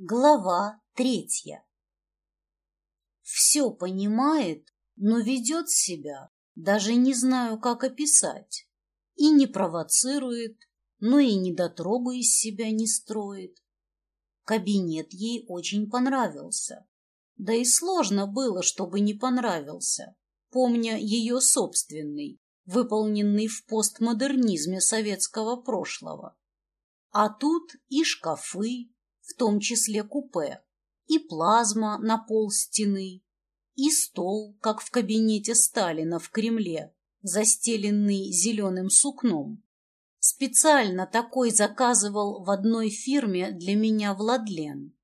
Глава третья Все понимает, но ведет себя, даже не знаю, как описать, и не провоцирует, но и недотрогу из себя не строит. Кабинет ей очень понравился. Да и сложно было, чтобы не понравился, помня ее собственный, выполненный в постмодернизме советского прошлого. А тут и шкафы, в том числе купе, и плазма на пол стены, и стол, как в кабинете Сталина в Кремле, застеленный зеленым сукном. Специально такой заказывал в одной фирме для меня Владлен.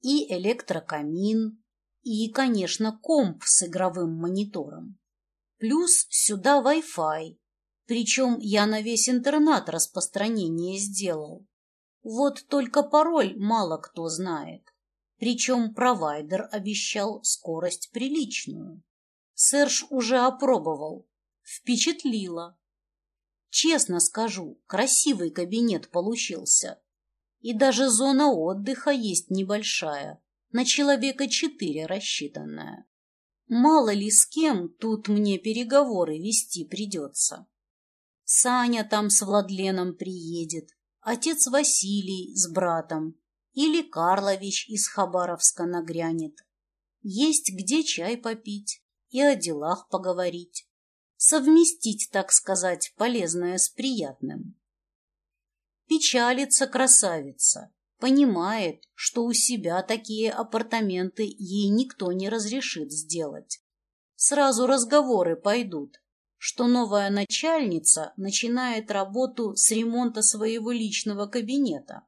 И электрокамин, и, конечно, комп с игровым монитором. Плюс сюда Wi-Fi, причем я на весь интернат распространение сделал. Вот только пароль мало кто знает. Причем провайдер обещал скорость приличную. Серж уже опробовал. Впечатлило. Честно скажу, красивый кабинет получился. И даже зона отдыха есть небольшая, на человека четыре рассчитанная. Мало ли с кем тут мне переговоры вести придется. Саня там с Владленом приедет, отец Василий с братом или Карлович из Хабаровска нагрянет. Есть где чай попить и о делах поговорить. Совместить, так сказать, полезное с приятным. Печалится красавица, понимает, что у себя такие апартаменты ей никто не разрешит сделать. Сразу разговоры пойдут, что новая начальница начинает работу с ремонта своего личного кабинета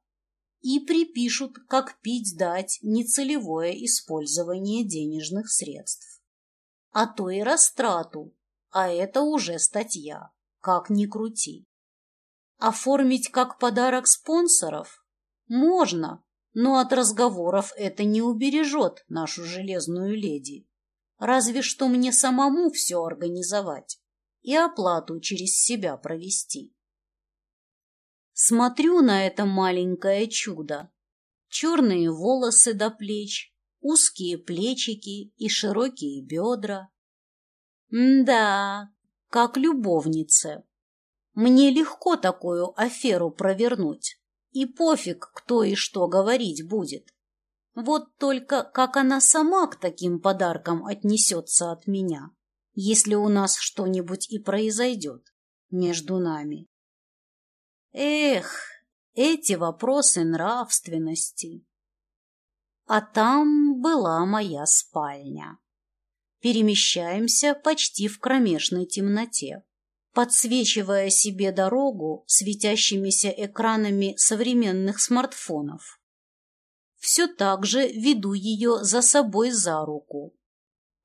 и припишут, как пить дать нецелевое использование денежных средств. А то и растрату, а это уже статья, как ни крути. Оформить как подарок спонсоров? Можно, но от разговоров это не убережет нашу железную леди. Разве что мне самому все организовать и оплату через себя провести. Смотрю на это маленькое чудо. Черные волосы до плеч, узкие плечики и широкие бедра. да, как любовница. Мне легко такую аферу провернуть, и пофиг, кто и что говорить будет. Вот только как она сама к таким подаркам отнесется от меня если у нас что-нибудь и произойдет между нами. Эх, эти вопросы нравственности. А там была моя спальня. Перемещаемся почти в кромешной темноте, подсвечивая себе дорогу светящимися экранами современных смартфонов. Все так же веду ее за собой за руку,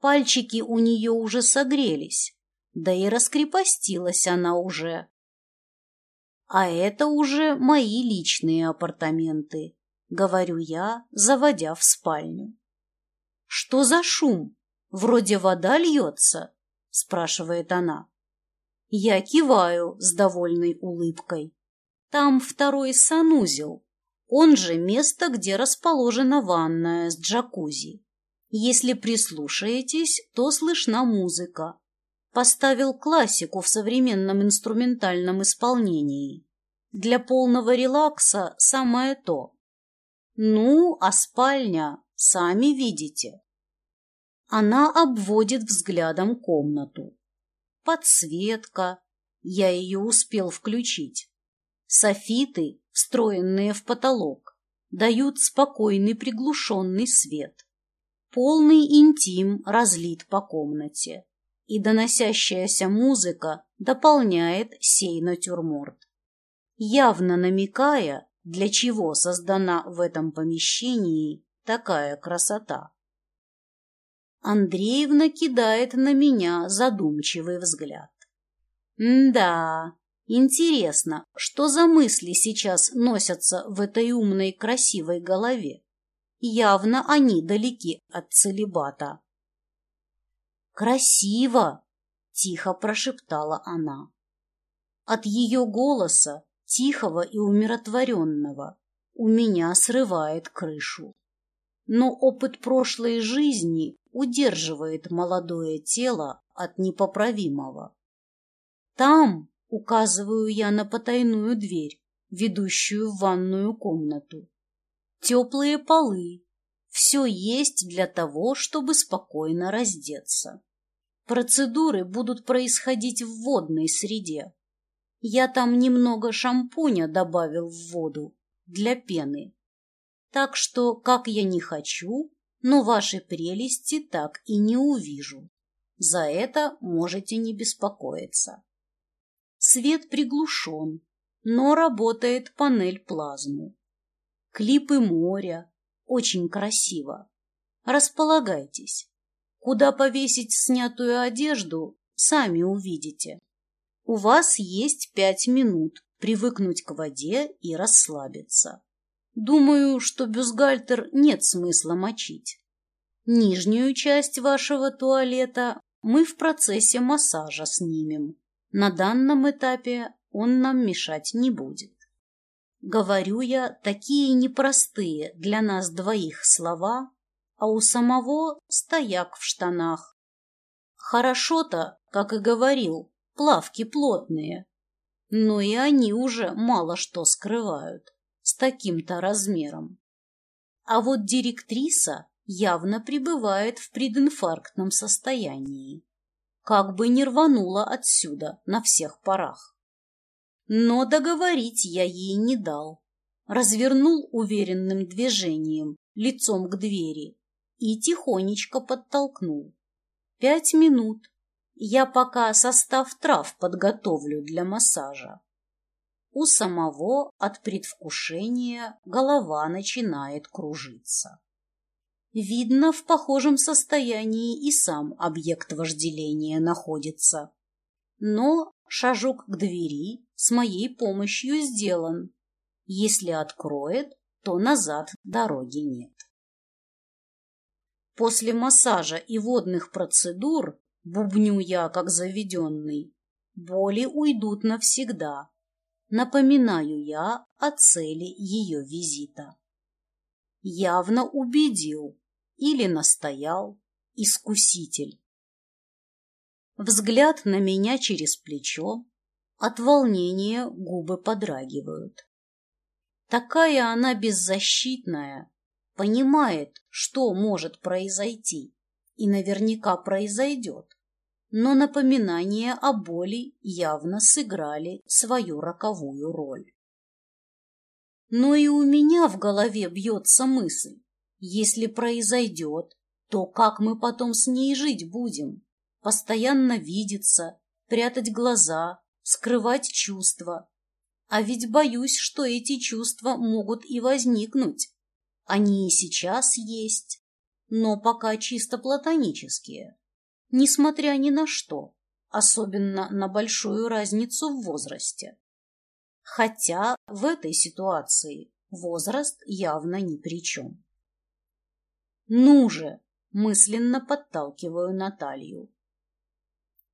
Пальчики у нее уже согрелись, да и раскрепостилась она уже. А это уже мои личные апартаменты, говорю я, заводя в спальню. Что за шум? Вроде вода льется, спрашивает она. Я киваю с довольной улыбкой. Там второй санузел, он же место, где расположена ванная с джакузи. Если прислушаетесь, то слышна музыка. Поставил классику в современном инструментальном исполнении. Для полного релакса самое то. Ну, а спальня, сами видите. Она обводит взглядом комнату. Подсветка. Я ее успел включить. Софиты, встроенные в потолок, дают спокойный приглушенный свет. Полный интим разлит по комнате, и доносящаяся музыка дополняет сей натюрморт, явно намекая, для чего создана в этом помещении такая красота. Андреевна кидает на меня задумчивый взгляд. да, интересно, что за мысли сейчас носятся в этой умной красивой голове? Явно они далеки от целебата. «Красиво!» — тихо прошептала она. От ее голоса, тихого и умиротворенного, у меня срывает крышу. Но опыт прошлой жизни удерживает молодое тело от непоправимого. Там указываю я на потайную дверь, ведущую в ванную комнату. Теплые полы. Все есть для того, чтобы спокойно раздеться. Процедуры будут происходить в водной среде. Я там немного шампуня добавил в воду для пены. Так что, как я не хочу, но ваши прелести так и не увижу. За это можете не беспокоиться. Свет приглушен, но работает панель плазму. Клипы моря. Очень красиво. Располагайтесь. Куда повесить снятую одежду, сами увидите. У вас есть пять минут привыкнуть к воде и расслабиться. Думаю, что бюстгальтер нет смысла мочить. Нижнюю часть вашего туалета мы в процессе массажа снимем. На данном этапе он нам мешать не будет. Говорю я такие непростые для нас двоих слова, а у самого стояк в штанах. Хорошо-то, как и говорил, плавки плотные, но и они уже мало что скрывают с таким-то размером. А вот директриса явно пребывает в прединфарктном состоянии, как бы не рванула отсюда на всех парах. Но договорить я ей не дал. Развернул уверенным движением лицом к двери и тихонечко подтолкнул. Пять минут. Я пока состав трав подготовлю для массажа. У самого от предвкушения голова начинает кружиться. Видно, в похожем состоянии и сам объект вожделения находится. Но шажок к двери с моей помощью сделан. Если откроет, то назад дороги нет. После массажа и водных процедур, бубню я как заведенный, боли уйдут навсегда. Напоминаю я о цели ее визита. Явно убедил или настоял искуситель. Взгляд на меня через плечо, от волнения губы подрагивают. Такая она беззащитная, понимает, что может произойти, и наверняка произойдет. Но напоминания о боли явно сыграли свою роковую роль. Но и у меня в голове бьется мысль, если произойдет, то как мы потом с ней жить будем? Постоянно видеться, прятать глаза, скрывать чувства. А ведь боюсь, что эти чувства могут и возникнуть. Они и сейчас есть, но пока чисто платонические, несмотря ни на что, особенно на большую разницу в возрасте. Хотя в этой ситуации возраст явно ни при чем. «Ну же!» — мысленно подталкиваю Наталью.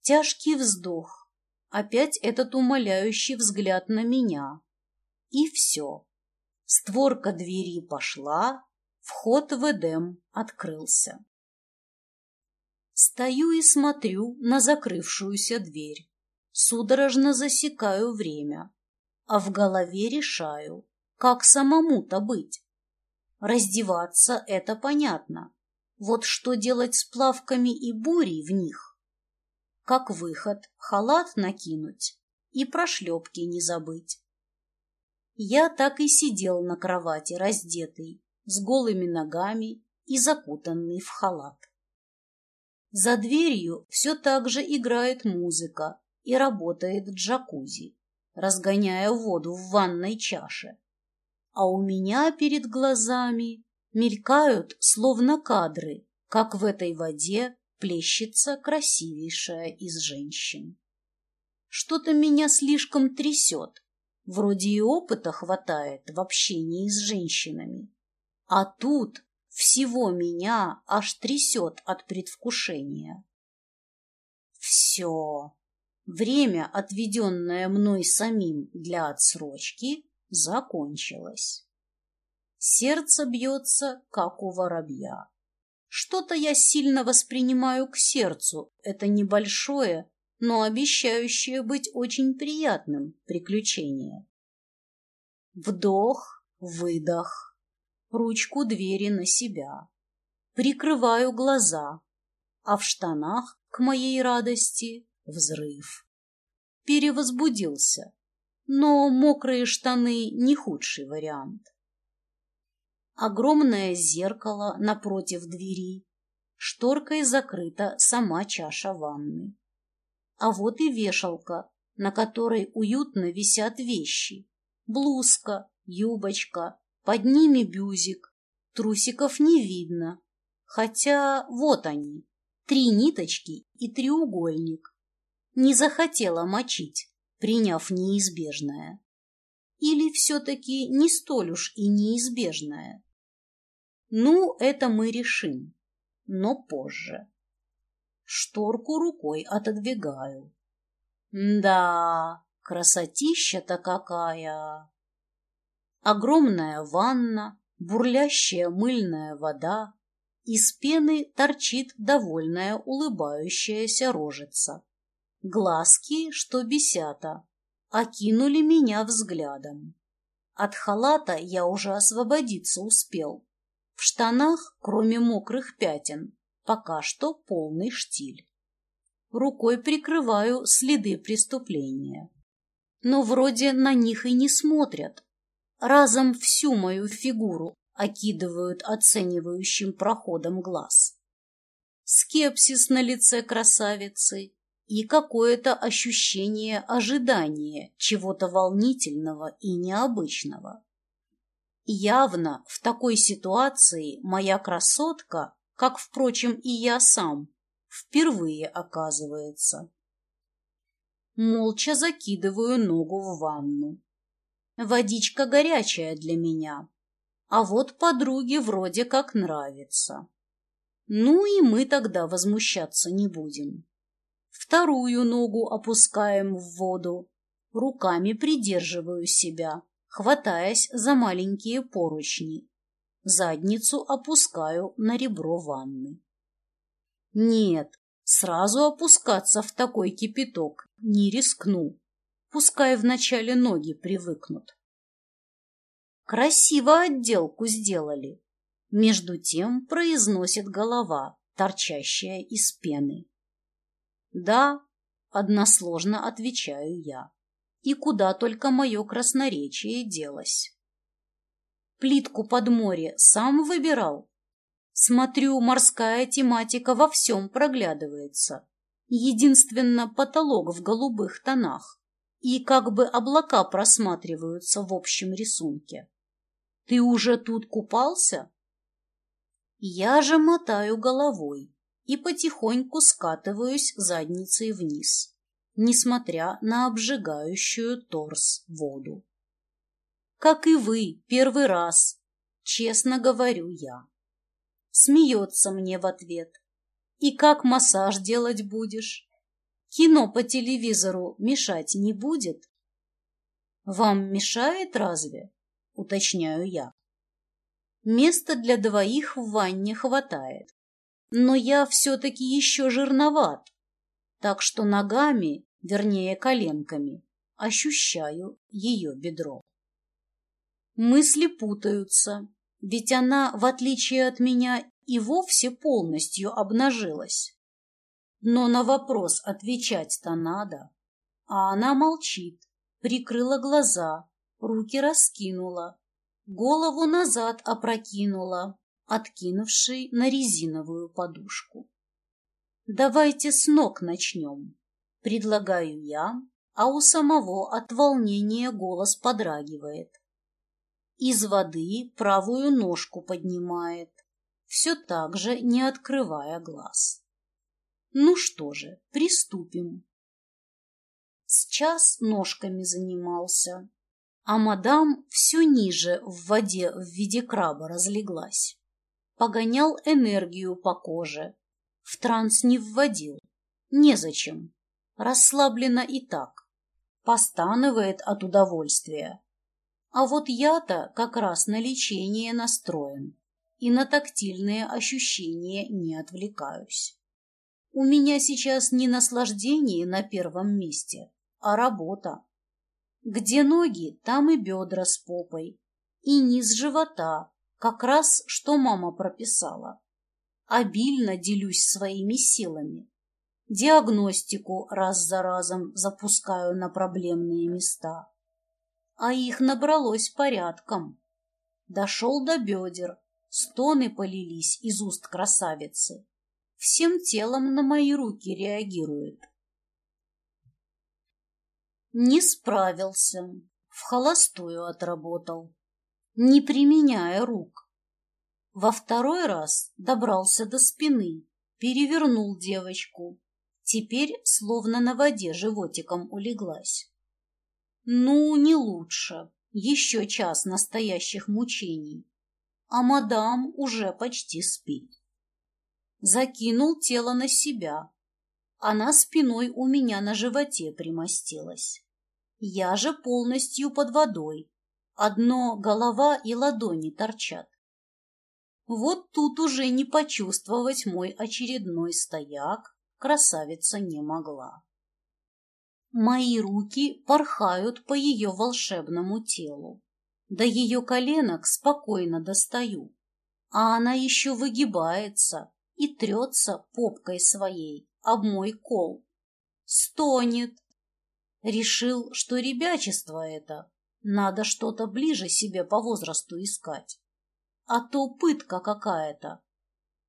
Тяжкий вздох, опять этот умоляющий взгляд на меня. И все. Створка двери пошла, вход в Эдем открылся. Стою и смотрю на закрывшуюся дверь. Судорожно засекаю время, а в голове решаю, как самому-то быть. Раздеваться — это понятно. Вот что делать с плавками и бурей в них? Как выход, халат накинуть и про шлепки не забыть. Я так и сидел на кровати, раздетый, с голыми ногами и закутанный в халат. За дверью все так же играет музыка и работает джакузи, разгоняя воду в ванной чаше. А у меня перед глазами мелькают, словно кадры, как в этой воде плещется красивейшая из женщин. Что-то меня слишком трясет, Вроде и опыта хватает в общении с женщинами. А тут всего меня аж трясет от предвкушения. Все. Время, отведенное мной самим для отсрочки, закончилось. Сердце бьется, как у воробья. Что-то я сильно воспринимаю к сердцу. Это небольшое, но обещающее быть очень приятным приключение. Вдох, выдох, ручку двери на себя. Прикрываю глаза, а в штанах, к моей радости, взрыв. Перевозбудился, но мокрые штаны не худший вариант. Огромное зеркало напротив двери, шторкой закрыта сама чаша ванны. А вот и вешалка, на которой уютно висят вещи. Блузка, юбочка, под ними бюзик. Трусиков не видно. Хотя вот они, три ниточки и треугольник. Не захотела мочить, приняв неизбежное. Или все-таки не столь уж и неизбежное? Ну, это мы решим, но позже. Шторку рукой отодвигаю. Да, красотища-то какая! Огромная ванна, бурлящая мыльная вода, из пены торчит довольная улыбающаяся рожица. Глазки, что бесята, окинули меня взглядом. От халата я уже освободиться успел. В штанах, кроме мокрых пятен, Пока что полный штиль. Рукой прикрываю следы преступления. Но вроде на них и не смотрят. Разом всю мою фигуру окидывают оценивающим проходом глаз. Скепсис на лице красавицы и какое-то ощущение ожидания чего-то волнительного и необычного. Явно в такой ситуации моя красотка как, впрочем, и я сам, впервые оказывается. Молча закидываю ногу в ванну. Водичка горячая для меня, а вот подруге вроде как нравится. Ну и мы тогда возмущаться не будем. Вторую ногу опускаем в воду, руками придерживаю себя, хватаясь за маленькие поручни задницу опускаю на ребро ванны. Нет, сразу опускаться в такой кипяток не рискну. Пускай вначале ноги привыкнут. Красиво отделку сделали. Между тем произносит голова, торчащая из пены. Да, односложно отвечаю я. И куда только мое красноречие делось. Плитку под море сам выбирал? Смотрю, морская тематика во всем проглядывается. Единственно потолок в голубых тонах. И как бы облака просматриваются в общем рисунке. Ты уже тут купался? Я же мотаю головой и потихоньку скатываюсь задницей вниз, несмотря на обжигающую торс воду. Как и вы, первый раз, честно говорю я. Смеется мне в ответ. И как массаж делать будешь? Кино по телевизору мешать не будет? Вам мешает разве? Уточняю я. Места для двоих в ванне хватает. Но я все-таки еще жирноват, так что ногами, вернее коленками, ощущаю ее бедро. Мысли путаются, ведь она, в отличие от меня, и вовсе полностью обнажилась. Но на вопрос отвечать-то надо. А она молчит, прикрыла глаза, руки раскинула, голову назад опрокинула, откинувший на резиновую подушку. «Давайте с ног начнем», — предлагаю я, а у самого от волнения голос подрагивает. Из воды правую ножку поднимает, все так же не открывая глаз. Ну что же, приступим. Сейчас ножками занимался, а мадам все ниже в воде в виде краба разлеглась. Погонял энергию по коже, в транс не вводил. Незачем, расслаблена и так. Постанывает от удовольствия А вот я-то как раз на лечение настроен и на тактильные ощущения не отвлекаюсь. У меня сейчас не наслаждение на первом месте, а работа. Где ноги, там и бедра с попой, и низ живота, как раз что мама прописала. Обильно делюсь своими силами. Диагностику раз за разом запускаю на проблемные места. А их набралось порядком. Дошел до бедер, стоны полились из уст красавицы. Всем телом на мои руки реагирует. Не справился, в холостую отработал, не применяя рук. Во второй раз добрался до спины, перевернул девочку. Теперь словно на воде животиком улеглась. Ну, не лучше. Еще час настоящих мучений. А мадам уже почти спит. Закинул тело на себя. Она спиной у меня на животе примостилась. Я же полностью под водой. Одно голова и ладони торчат. Вот тут уже не почувствовать мой очередной стояк красавица не могла. Мои руки порхают по ее волшебному телу. До ее коленок спокойно достаю, а она еще выгибается и трется попкой своей об мой кол. Стонет, Решил, что ребячество это, надо что-то ближе себе по возрасту искать. А то пытка какая-то.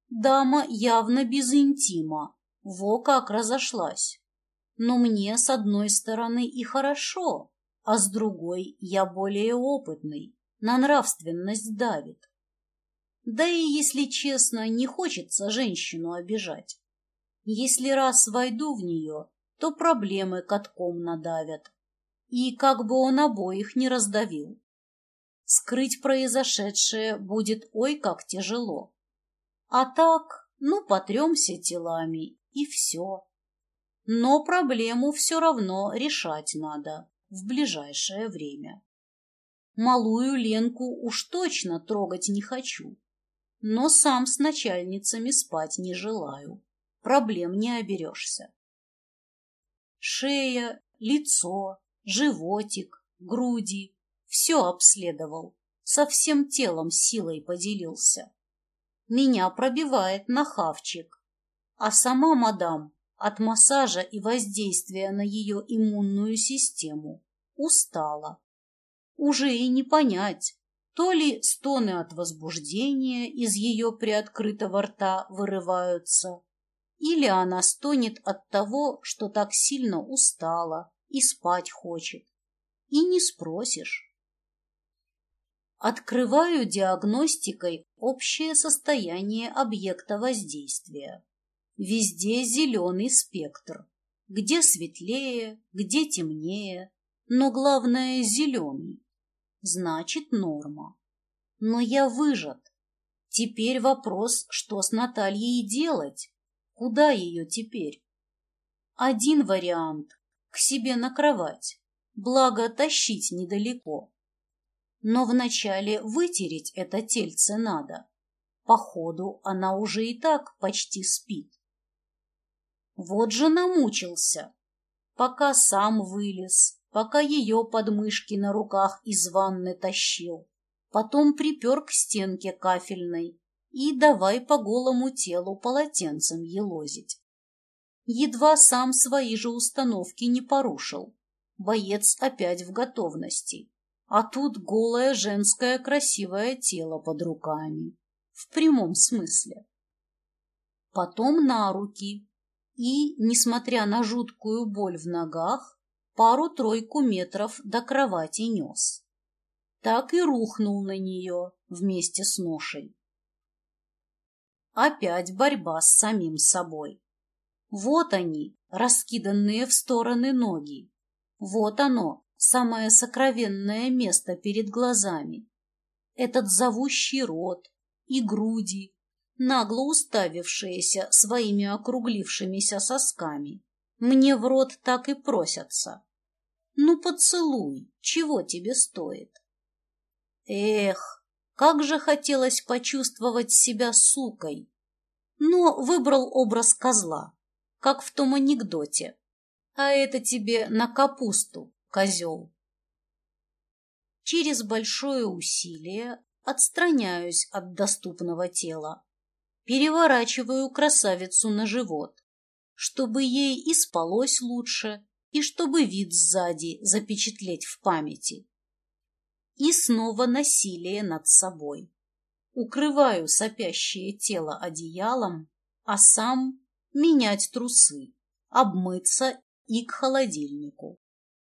Дама явно без интима, во как разошлась. Но мне с одной стороны и хорошо, а с другой я более опытный, на нравственность давит. Да и, если честно, не хочется женщину обижать. Если раз войду в нее, то проблемы катком надавят. И как бы он обоих не раздавил. Скрыть произошедшее будет ой как тяжело. А так, ну, потремся телами, и все. Но проблему все равно решать надо в ближайшее время. Малую Ленку уж точно трогать не хочу, но сам с начальницами спать не желаю. Проблем не оберешься. Шея, лицо, животик, груди. Все обследовал, со всем телом силой поделился. Меня пробивает на хавчик, а сама мадам от массажа и воздействия на ее иммунную систему устала. Уже и не понять, то ли стоны от возбуждения из ее приоткрытого рта вырываются, или она стонет от того, что так сильно устала и спать хочет. И не спросишь. Открываю диагностикой общее состояние объекта воздействия. Везде зеленый спектр. Где светлее, где темнее, но главное зеленый. Значит норма. Но я выжат. Теперь вопрос, что с Натальей делать? Куда ее теперь? Один вариант — к себе на кровать, благо тащить недалеко. Но вначале вытереть это тельце надо. Походу, она уже и так почти спит. Вот же намучился. Пока сам вылез, пока ее подмышки на руках из ванны тащил, потом припер к стенке кафельной, и давай по голому телу полотенцем елозить. Едва сам свои же установки не порушил. Боец опять в готовности. А тут голое женское красивое тело под руками. В прямом смысле. Потом на руки. И, несмотря на жуткую боль в ногах, пару-тройку метров до кровати нес. Так и рухнул на нее вместе с ношей. Опять борьба с самим собой. Вот они, раскиданные в стороны ноги. Вот оно, самое сокровенное место перед глазами. Этот зовущий рот и груди, нагло уставившиеся своими округлившимися сосками. Мне в рот так и просятся. Ну, поцелуй, чего тебе стоит? Эх, как же хотелось почувствовать себя сукой. Но выбрал образ козла, как в том анекдоте. А это тебе на капусту, козел. Через большое усилие отстраняюсь от доступного тела, переворачиваю красавицу на живот, чтобы ей и спалось лучше, и чтобы вид сзади запечатлеть в памяти. И снова насилие над собой. Укрываю сопящее тело одеялом, а сам менять трусы, обмыться и к холодильнику.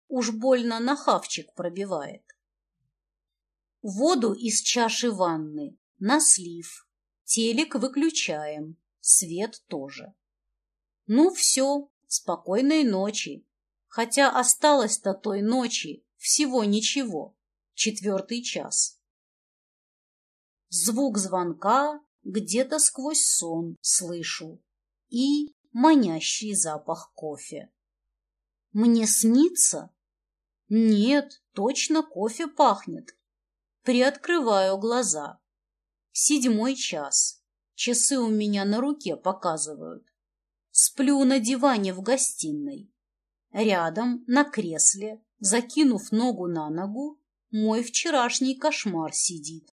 Уж больно на хавчик пробивает. Воду из чаши ванны на слив, телек выключаем, свет тоже. Ну все, спокойной ночи. Хотя осталось-то той ночи всего ничего, четвертый час. Звук звонка где-то сквозь сон слышу и манящий запах кофе. Мне снится? Нет, точно кофе пахнет. Приоткрываю глаза. Седьмой час. Часы у меня на руке показывают. Сплю на диване в гостиной. Рядом, на кресле, закинув ногу на ногу, мой вчерашний кошмар сидит.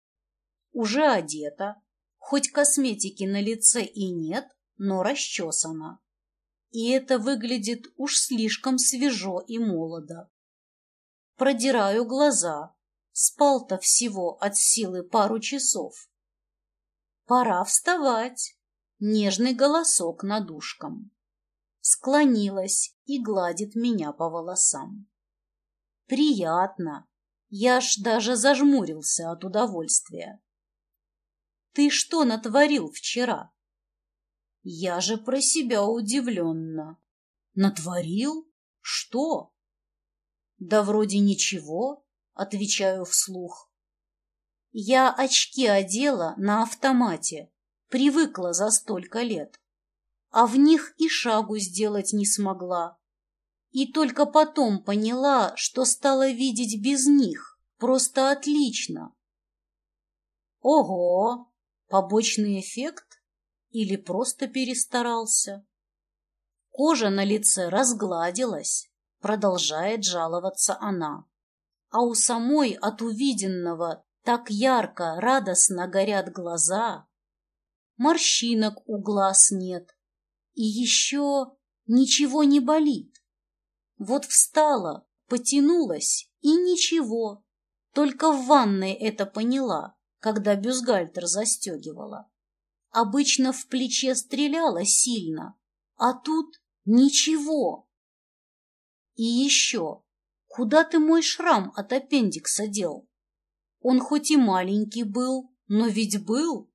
Уже одета, хоть косметики на лице и нет, но расчесана. И это выглядит уж слишком свежо и молодо. Продираю глаза. Спал-то всего от силы пару часов. Пора вставать. Нежный голосок над ушком склонилась и гладит меня по волосам. Приятно. Я ж даже зажмурился от удовольствия. Ты что натворил вчера? Я же про себя удивленно. Натворил? Что? Да вроде ничего, отвечаю вслух. Я очки одела на автомате, привыкла за столько лет а в них и шагу сделать не смогла. И только потом поняла, что стала видеть без них просто отлично. Ого! Побочный эффект? Или просто перестарался? Кожа на лице разгладилась, продолжает жаловаться она. А у самой от увиденного так ярко, радостно горят глаза. Морщинок у глаз нет, и еще ничего не болит. Вот встала, потянулась, и ничего. Только в ванной это поняла, когда бюстгальтер застегивала. Обычно в плече стреляла сильно, а тут ничего. И еще, куда ты мой шрам от аппендикса дел? Он хоть и маленький был, но ведь был,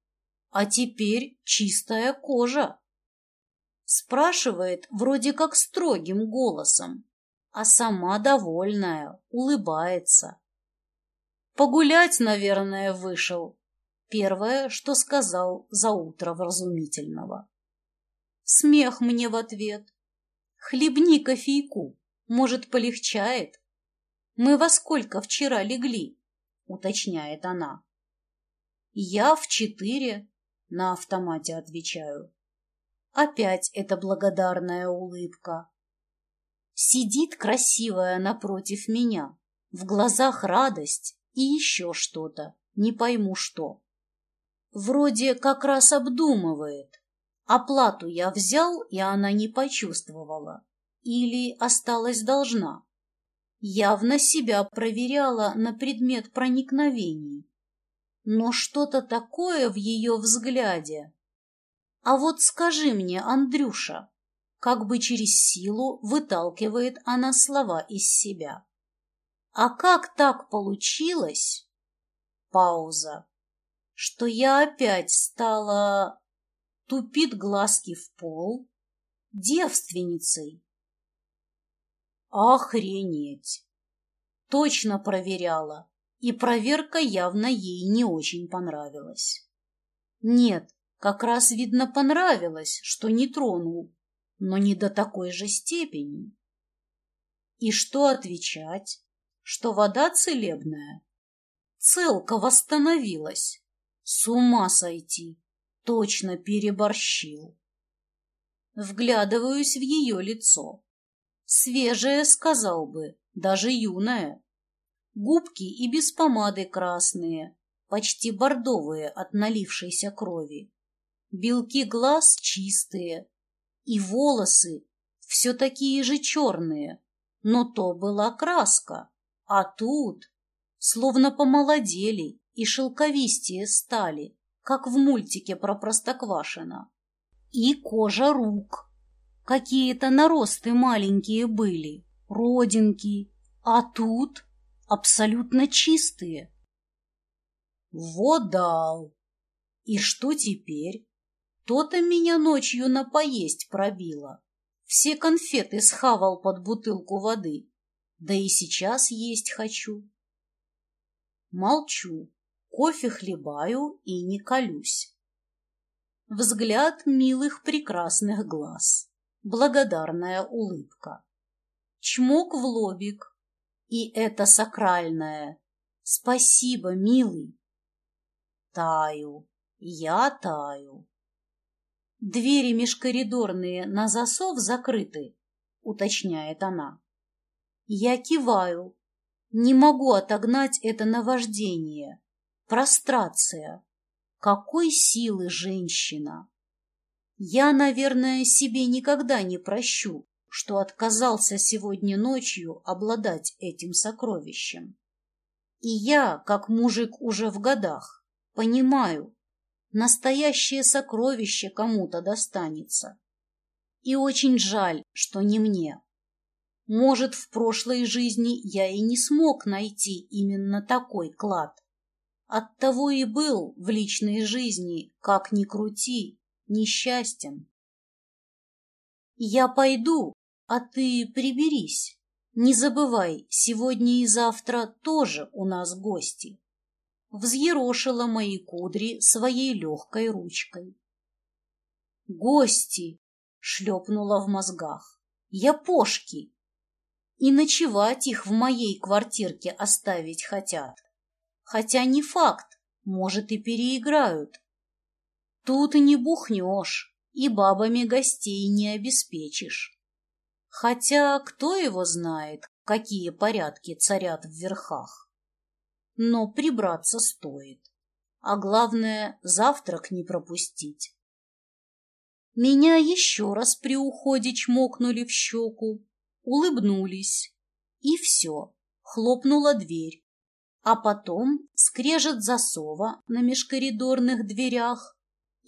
а теперь чистая кожа. Спрашивает вроде как строгим голосом, а сама довольная, улыбается. Погулять, наверное, вышел. Первое, что сказал за утро вразумительного. Смех мне в ответ. Хлебни кофейку, может, полегчает. Мы во сколько вчера легли? Уточняет она. Я в четыре, на автомате отвечаю. Опять эта благодарная улыбка. Сидит красивая напротив меня, в глазах радость и еще что-то, не пойму что. Вроде как раз обдумывает. Оплату я взял, и она не почувствовала. Или осталась должна. Явно себя проверяла на предмет проникновений. Но что-то такое в ее взгляде, а вот скажи мне, Андрюша, как бы через силу выталкивает она слова из себя. А как так получилось? Пауза. Что я опять стала... Тупит глазки в пол. Девственницей. Охренеть! Точно проверяла, и проверка явно ей не очень понравилась. Нет, как раз, видно, понравилось, что не тронул, но не до такой же степени. И что отвечать? Что вода целебная? Целка восстановилась. С ума сойти. Точно переборщил. Вглядываюсь в ее лицо. Свежее, сказал бы, даже юное. Губки и без помады красные, почти бордовые от налившейся крови. Белки глаз чистые, и волосы все такие же черные, но то была краска, а тут словно помолодели и шелковистее стали, как в мультике про Простоквашино. И кожа рук. Какие-то наросты маленькие были, родинки, а тут абсолютно чистые. Вот дал! И что теперь? То-то меня ночью на пробило. Все конфеты схавал под бутылку воды. Да и сейчас есть хочу. Молчу, кофе хлебаю и не колюсь. Взгляд милых прекрасных глаз, благодарная улыбка. Чмок в лобик, и это сакральное. Спасибо, милый. Таю, я таю. Двери межкоридорные на засов закрыты, уточняет она. Я киваю. Не могу отогнать это наваждение. Прострация. Какой силы женщина! Я, наверное, себе никогда не прощу, что отказался сегодня ночью обладать этим сокровищем. И я, как мужик уже в годах, понимаю, настоящее сокровище кому-то достанется. И очень жаль, что не мне. Может, в прошлой жизни я и не смог найти именно такой клад. Оттого и был в личной жизни, как ни крути, несчастен. Я пойду, а ты приберись. Не забывай, сегодня и завтра тоже у нас гости. Взъерошила мои кудри своей легкой ручкой. Гости! Шлепнула в мозгах. Я пошки! и ночевать их в моей квартирке оставить хотят. Хотя не факт, может и переиграют. Тут и не бухнешь, и бабами гостей не обеспечишь. Хотя кто его знает, какие порядки царят в верхах. Но прибраться стоит. А главное, завтрак не пропустить. Меня еще раз при уходе чмокнули в щеку, улыбнулись. И все, хлопнула дверь. А потом скрежет засова на межкоридорных дверях,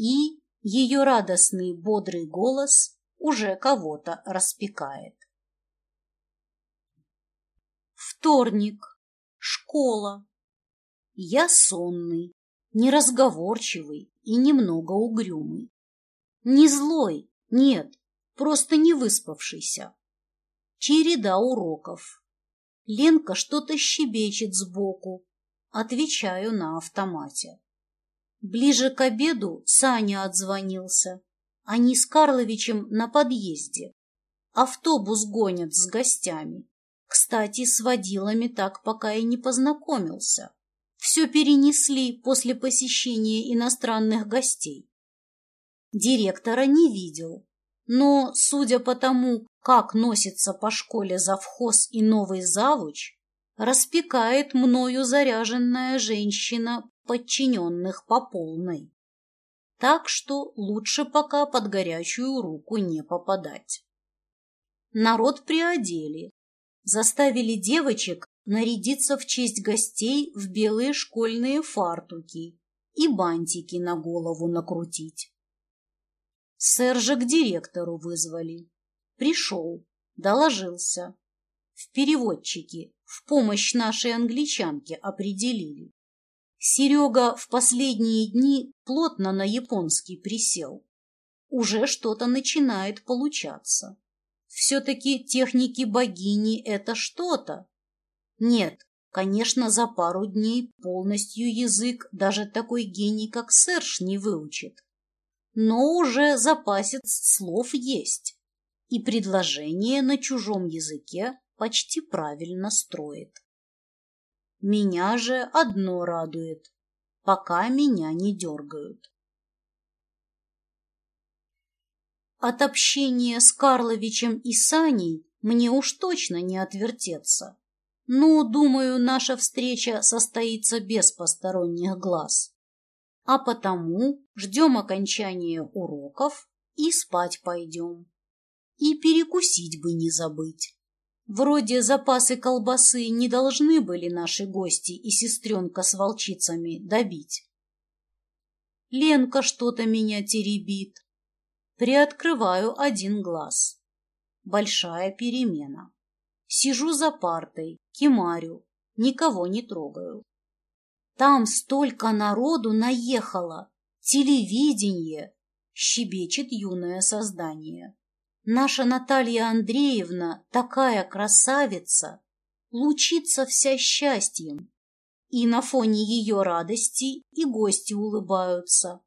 и ее радостный бодрый голос уже кого-то распекает. Вторник. Школа. Я сонный, неразговорчивый и немного угрюмый. Не злой, нет, просто не выспавшийся. Череда уроков. Ленка что-то щебечет сбоку. Отвечаю на автомате. Ближе к обеду Саня отзвонился. Они с Карловичем на подъезде. Автобус гонят с гостями. Кстати, с водилами так пока и не познакомился. Все перенесли после посещения иностранных гостей. Директора не видел, но, судя по тому, как носится по школе завхоз и новый завуч, распекает мною заряженная женщина подчиненных по полной. Так что лучше пока под горячую руку не попадать. Народ приодели, заставили девочек нарядиться в честь гостей в белые школьные фартуки и бантики на голову накрутить. Сержа к директору вызвали. Пришел, доложился. В переводчике в помощь нашей англичанке определили. Серега в последние дни плотно на японский присел. Уже что-то начинает получаться. Все-таки техники богини — это что-то. Нет, конечно, за пару дней полностью язык даже такой гений, как Серж, не выучит но уже запасец слов есть, и предложение на чужом языке почти правильно строит. Меня же одно радует, пока меня не дергают. От общения с Карловичем и Саней мне уж точно не отвертеться. Но, думаю, наша встреча состоится без посторонних глаз. А потому ждем окончания уроков и спать пойдем. И перекусить бы не забыть. Вроде запасы колбасы не должны были наши гости и сестренка с волчицами добить. Ленка что-то меня теребит, Приоткрываю один глаз. Большая перемена. Сижу за партой, кемарю, никого не трогаю. Там столько народу наехало, телевидение, щебечет юное создание. Наша Наталья Андреевна такая красавица, лучится вся счастьем. И на фоне ее радости и гости улыбаются.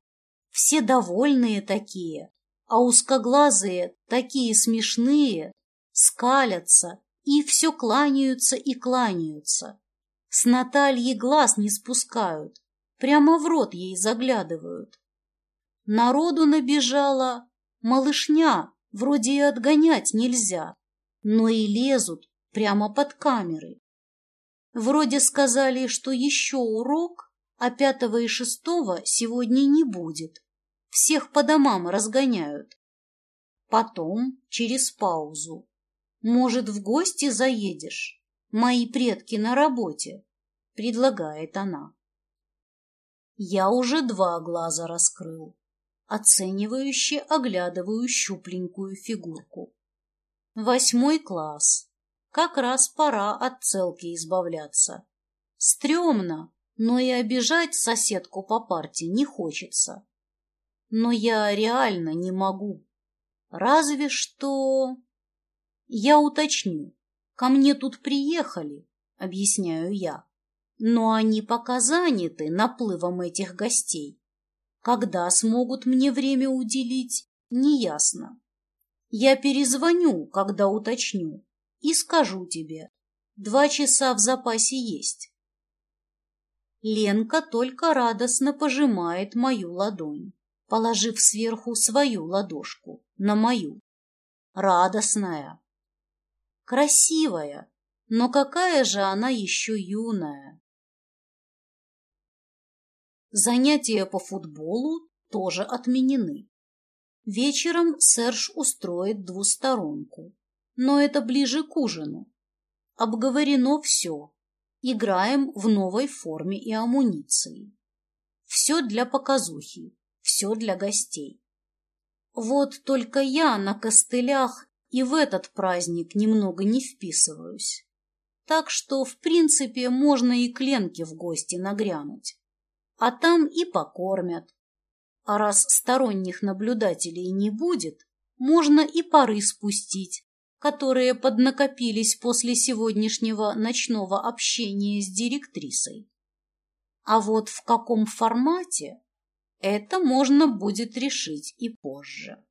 Все довольные такие, а узкоглазые такие смешные, скалятся и все кланяются и кланяются. С Натальи глаз не спускают, прямо в рот ей заглядывают. Народу набежала малышня, вроде и отгонять нельзя, но и лезут прямо под камеры. Вроде сказали, что еще урок, а пятого и шестого сегодня не будет всех по домам разгоняют. Потом, через паузу, может, в гости заедешь? Мои предки на работе, предлагает она. Я уже два глаза раскрыл, оценивающе оглядываю щупленькую фигурку. Восьмой класс. Как раз пора от целки избавляться. Стремно, но и обижать соседку по парте не хочется но я реально не могу. Разве что... Я уточню. Ко мне тут приехали, объясняю я. Но они пока заняты наплывом этих гостей. Когда смогут мне время уделить, неясно. Я перезвоню, когда уточню, и скажу тебе. Два часа в запасе есть. Ленка только радостно пожимает мою ладонь положив сверху свою ладошку на мою. Радостная, красивая, но какая же она еще юная. Занятия по футболу тоже отменены. Вечером Серж устроит двусторонку, но это ближе к ужину. Обговорено все. Играем в новой форме и амуниции. Все для показухи, все для гостей. Вот только я на костылях и в этот праздник немного не вписываюсь. Так что, в принципе, можно и к Ленке в гости нагрянуть. А там и покормят. А раз сторонних наблюдателей не будет, можно и пары спустить, которые поднакопились после сегодняшнего ночного общения с директрисой. А вот в каком формате это можно будет решить и позже.